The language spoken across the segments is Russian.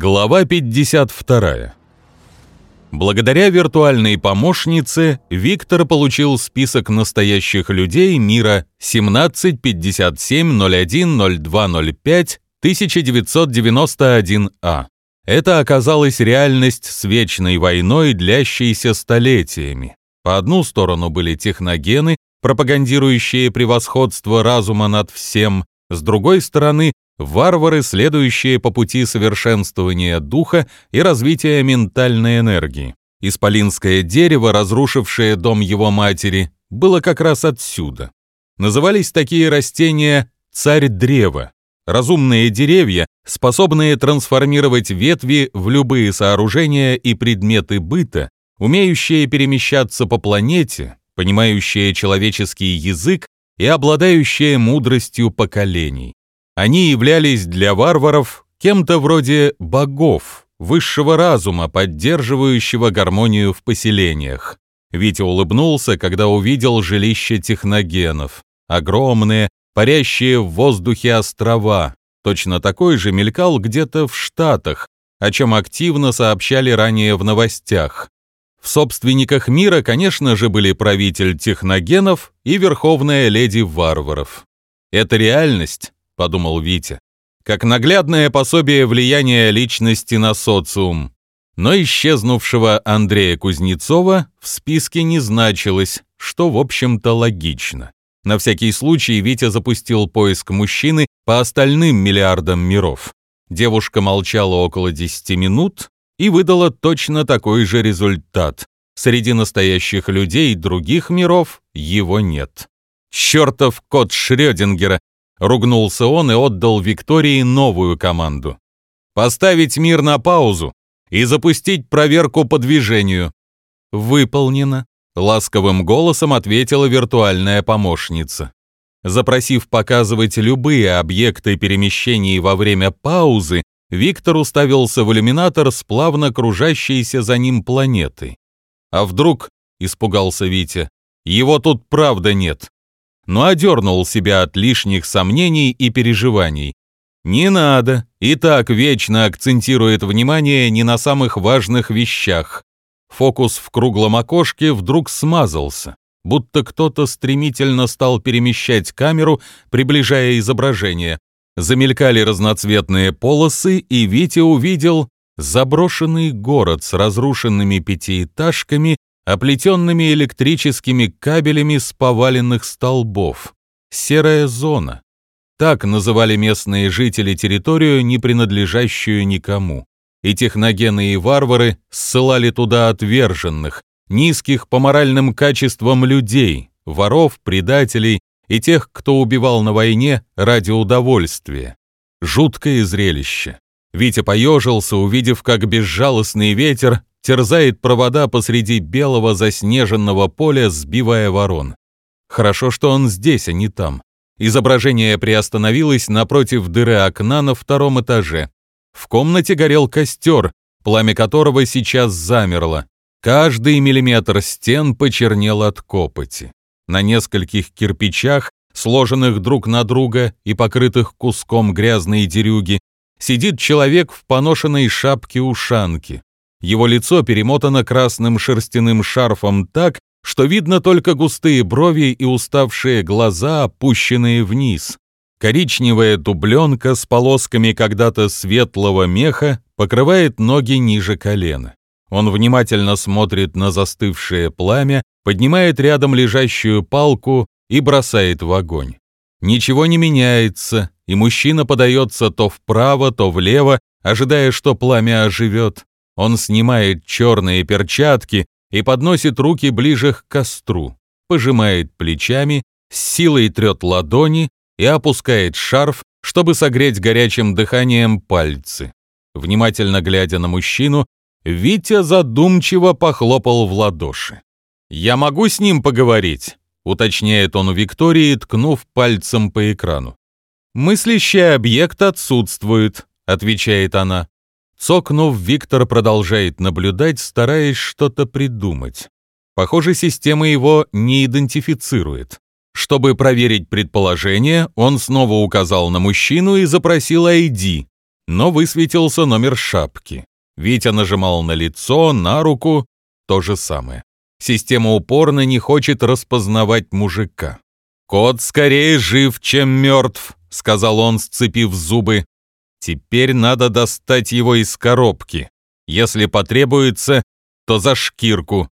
Глава 52. Благодаря виртуальной помощнице Виктор получил список настоящих людей мира 1757010205-1991А. Это оказалась реальность с вечной войной, длящейся столетиями. По одну сторону были техногены, пропагандирующие превосходство разума над всем, с другой стороны варвары, следующие по пути совершенствования духа и развития ментальной энергии. Исполинское дерево, разрушившее дом его матери, было как раз отсюда. Назывались такие растения «царь древа», разумные деревья, способные трансформировать ветви в любые сооружения и предметы быта, умеющие перемещаться по планете, понимающие человеческий язык и обладающие мудростью поколений. Они являлись для варваров кем-то вроде богов, высшего разума, поддерживающего гармонию в поселениях. Витя улыбнулся, когда увидел жилище техногенов. Огромные, парящие в воздухе острова. Точно такой же мелькал где-то в Штатах, о чем активно сообщали ранее в новостях. В собственниках мира, конечно же, были правитель техногенов и верховная леди варваров. Это реальность, подумал Витя, как наглядное пособие влияния личности на социум. Но исчезнувшего Андрея Кузнецова в списке не значилось, что, в общем-то, логично. На всякий случай Витя запустил поиск мужчины по остальным миллиардам миров. Девушка молчала около 10 минут и выдала точно такой же результат. Среди настоящих людей других миров его нет. «Чертов кот Шрёдингера!» Ругнулся он и отдал Виктории новую команду. «Поставить мир на паузу и запустить проверку по движению». «Выполнено», — ласковым голосом ответила виртуальная помощница. Запросив показывать любые объекты перемещений во время паузы, Виктор уставился в иллюминатор с плавно кружащейся за ним планеты. «А вдруг?» — испугался Витя. «Его тут правда нет» но одернул себя от лишних сомнений и переживаний. Не надо, и так вечно акцентирует внимание не на самых важных вещах. Фокус в круглом окошке вдруг смазался, будто кто-то стремительно стал перемещать камеру, приближая изображение. Замелькали разноцветные полосы, и Витя увидел заброшенный город с разрушенными пятиэтажками оплетенными электрическими кабелями с поваленных столбов. Серая зона. Так называли местные жители территорию, не принадлежащую никому. И техногены и варвары ссылали туда отверженных, низких по моральным качествам людей, воров, предателей и тех, кто убивал на войне ради удовольствия. Жуткое зрелище. Витя поежился, увидев, как безжалостный ветер терзает провода посреди белого заснеженного поля, сбивая ворон. Хорошо, что он здесь, а не там. Изображение приостановилось напротив дыры окна на втором этаже. В комнате горел костер, пламя которого сейчас замерло. Каждый миллиметр стен почернел от копоти. На нескольких кирпичах, сложенных друг на друга и покрытых куском грязной дерюги, сидит человек в поношенной шапке-ушанке. Его лицо перемотано красным шерстяным шарфом так, что видно только густые брови и уставшие глаза, опущенные вниз. Коричневая дубленка с полосками когда-то светлого меха покрывает ноги ниже колена. Он внимательно смотрит на застывшее пламя, поднимает рядом лежащую палку и бросает в огонь. Ничего не меняется, и мужчина подается то вправо, то влево, ожидая, что пламя оживет. Он снимает черные перчатки и подносит руки ближе к костру, пожимает плечами, с силой трет ладони и опускает шарф, чтобы согреть горячим дыханием пальцы. Внимательно глядя на мужчину, Витя задумчиво похлопал в ладоши. «Я могу с ним поговорить?» — уточняет он у Виктории, ткнув пальцем по экрану. «Мыслящий объект отсутствует», — отвечает она. Цокнув, Виктор продолжает наблюдать, стараясь что-то придумать. Похоже, система его не идентифицирует. Чтобы проверить предположение, он снова указал на мужчину и запросил ID. но высветился номер шапки. Витя нажимал на лицо, на руку, то же самое. Система упорно не хочет распознавать мужика. «Кот скорее жив, чем мертв», — сказал он, сцепив зубы. «Теперь надо достать его из коробки. Если потребуется, то за шкирку.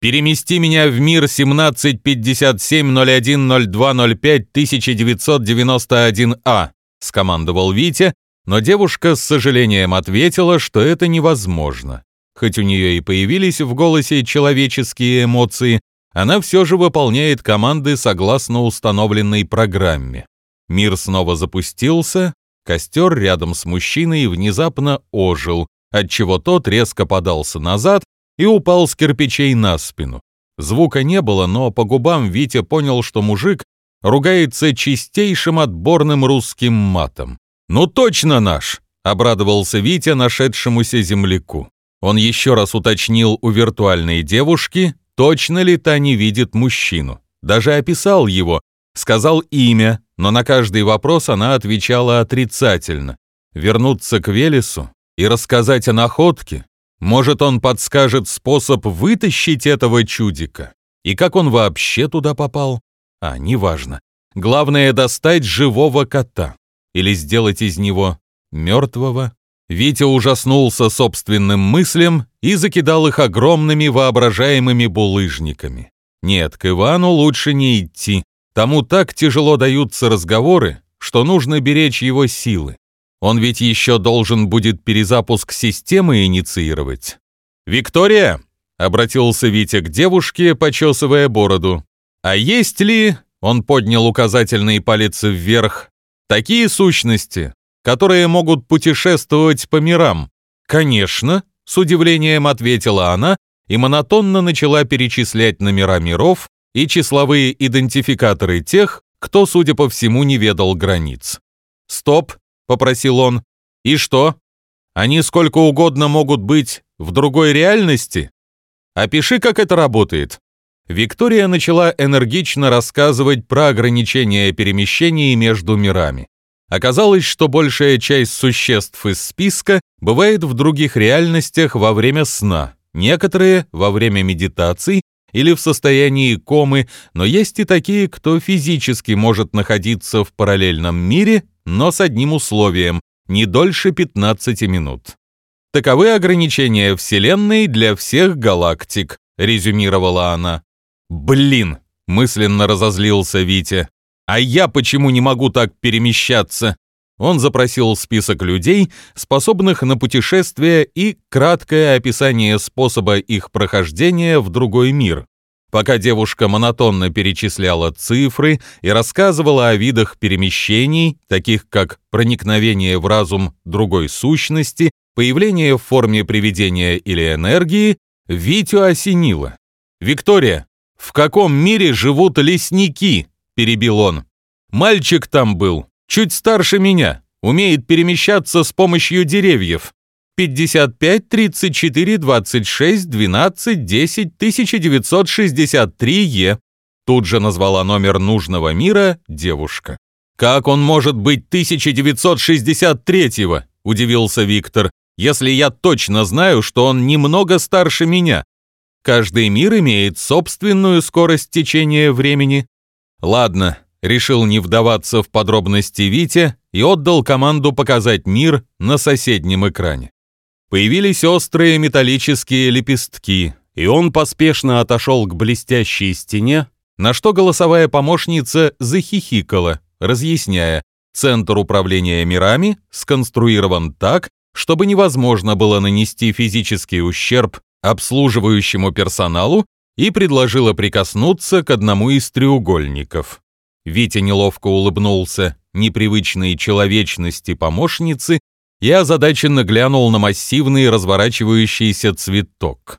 Перемести меня в мир 1757-01-02-05-1991А», — скомандовал Витя, но девушка с сожалением ответила, что это невозможно. Хоть у нее и появились в голосе человеческие эмоции, она все же выполняет команды согласно установленной программе. Мир снова запустился, костер рядом с мужчиной внезапно ожил, отчего тот резко подался назад и упал с кирпичей на спину. Звука не было, но по губам Витя понял, что мужик ругается чистейшим отборным русским матом. «Ну точно наш!» — обрадовался Витя нашедшемуся земляку. Он еще раз уточнил у виртуальной девушки, точно ли та не видит мужчину. Даже описал его, сказал имя, но на каждый вопрос она отвечала отрицательно. Вернуться к Велесу и рассказать о находке? Может, он подскажет способ вытащить этого чудика? И как он вообще туда попал? А, неважно. Главное — достать живого кота или сделать из него мертвого. Витя ужаснулся собственным мыслям и закидал их огромными воображаемыми булыжниками. Нет, к Ивану лучше не идти. Тому так тяжело даются разговоры, что нужно беречь его силы. Он ведь еще должен будет перезапуск системы инициировать. «Виктория!» — обратился Витя к девушке, почесывая бороду. «А есть ли...» — он поднял указательный палец вверх Такие сущности, которые могут путешествовать по мирам. Конечно, с удивлением ответила она и монотонно начала перечислять номера миров и числовые идентификаторы тех, кто, судя по всему, не ведал границ. «Стоп», — попросил он. «И что? Они сколько угодно могут быть в другой реальности? Опиши, как это работает». Виктория начала энергично рассказывать про ограничения перемещений между мирами. Оказалось, что большая часть существ из списка бывает в других реальностях во время сна, некоторые — во время медитаций или в состоянии комы, но есть и такие, кто физически может находиться в параллельном мире, но с одним условием — не дольше 15 минут. Таковы ограничения Вселенной для всех галактик, резюмировала она. «Блин!» — мысленно разозлился Витя. «А я почему не могу так перемещаться?» Он запросил список людей, способных на путешествие и краткое описание способа их прохождения в другой мир. Пока девушка монотонно перечисляла цифры и рассказывала о видах перемещений, таких как проникновение в разум другой сущности, появление в форме привидения или энергии, Витю осенило. «Виктория, «В каком мире живут лесники?» – перебил он. «Мальчик там был, чуть старше меня, умеет перемещаться с помощью деревьев. 55, 34, 26, 12, 10, 1963 Е». Тут же назвала номер нужного мира девушка. «Как он может быть 1963-го?» – удивился Виктор. «Если я точно знаю, что он немного старше меня, Каждый мир имеет собственную скорость течения времени. Ладно, решил не вдаваться в подробности Витя и отдал команду показать мир на соседнем экране. Появились острые металлические лепестки, и он поспешно отошел к блестящей стене, на что голосовая помощница захихикала, разъясняя, центр управления мирами сконструирован так, чтобы невозможно было нанести физический ущерб обслуживающему персоналу и предложила прикоснуться к одному из треугольников. Витя неловко улыбнулся непривычной человечности помощницы и озадаченно глянул на массивный разворачивающийся цветок.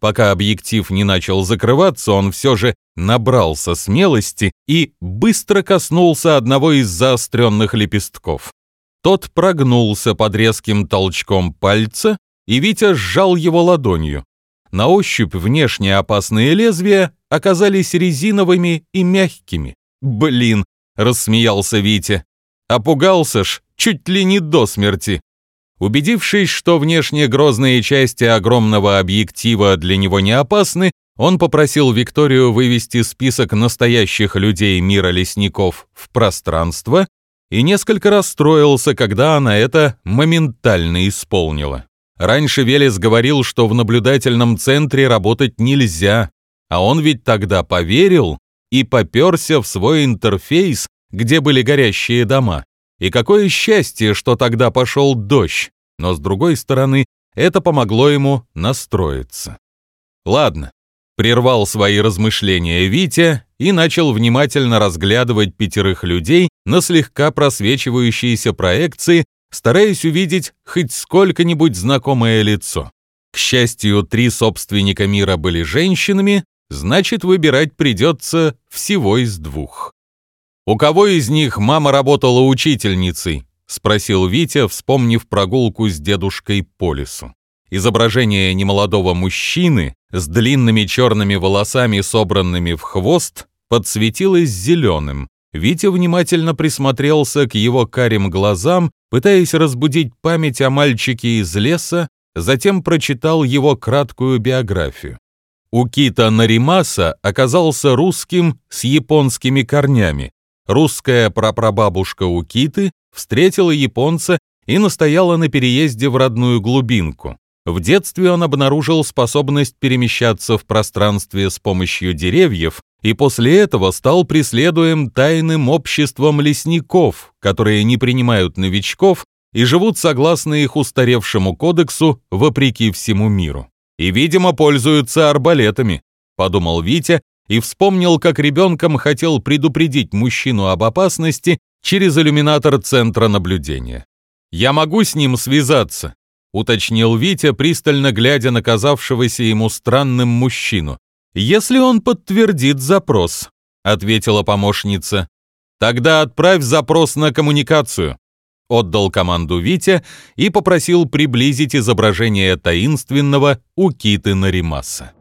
Пока объектив не начал закрываться, он все же набрался смелости и быстро коснулся одного из заостренных лепестков. Тот прогнулся под резким толчком пальца, и Витя сжал его ладонью. На ощупь внешне опасные лезвия оказались резиновыми и мягкими. «Блин!» — рассмеялся Витя. «Опугался ж, чуть ли не до смерти. Убедившись, что внешне грозные части огромного объектива для него не опасны, он попросил Викторию вывести список настоящих людей мира лесников в пространство и несколько расстроился, когда она это моментально исполнила. Раньше Велес говорил, что в наблюдательном центре работать нельзя, а он ведь тогда поверил и попёрся в свой интерфейс, где были горящие дома. И какое счастье, что тогда пошел дождь, но с другой стороны, это помогло ему настроиться. Ладно, прервал свои размышления Витя и начал внимательно разглядывать пятерых людей на слегка просвечивающиеся проекции, стараясь увидеть хоть сколько-нибудь знакомое лицо. К счастью, три собственника мира были женщинами, значит, выбирать придется всего из двух. «У кого из них мама работала учительницей?» — спросил Витя, вспомнив прогулку с дедушкой по лесу. Изображение немолодого мужчины с длинными черными волосами, собранными в хвост, подсветилось зеленым. Витя внимательно присмотрелся к его карим глазам, пытаясь разбудить память о мальчике из леса, затем прочитал его краткую биографию. Укита Наримаса оказался русским с японскими корнями, Русская прапрабабушка Укиты встретила японца и настояла на переезде в родную глубинку. В детстве он обнаружил способность перемещаться в пространстве с помощью деревьев и после этого стал преследуем тайным обществом лесников, которые не принимают новичков и живут согласно их устаревшему кодексу вопреки всему миру. И, видимо, пользуются арбалетами, подумал Витя и вспомнил, как ребенком хотел предупредить мужчину об опасности через иллюминатор центра наблюдения. «Я могу с ним связаться», — уточнил Витя, пристально глядя на казавшегося ему странным мужчину. «Если он подтвердит запрос», — ответила помощница. «Тогда отправь запрос на коммуникацию», — отдал команду Витя и попросил приблизить изображение таинственного Укиты Наримаса.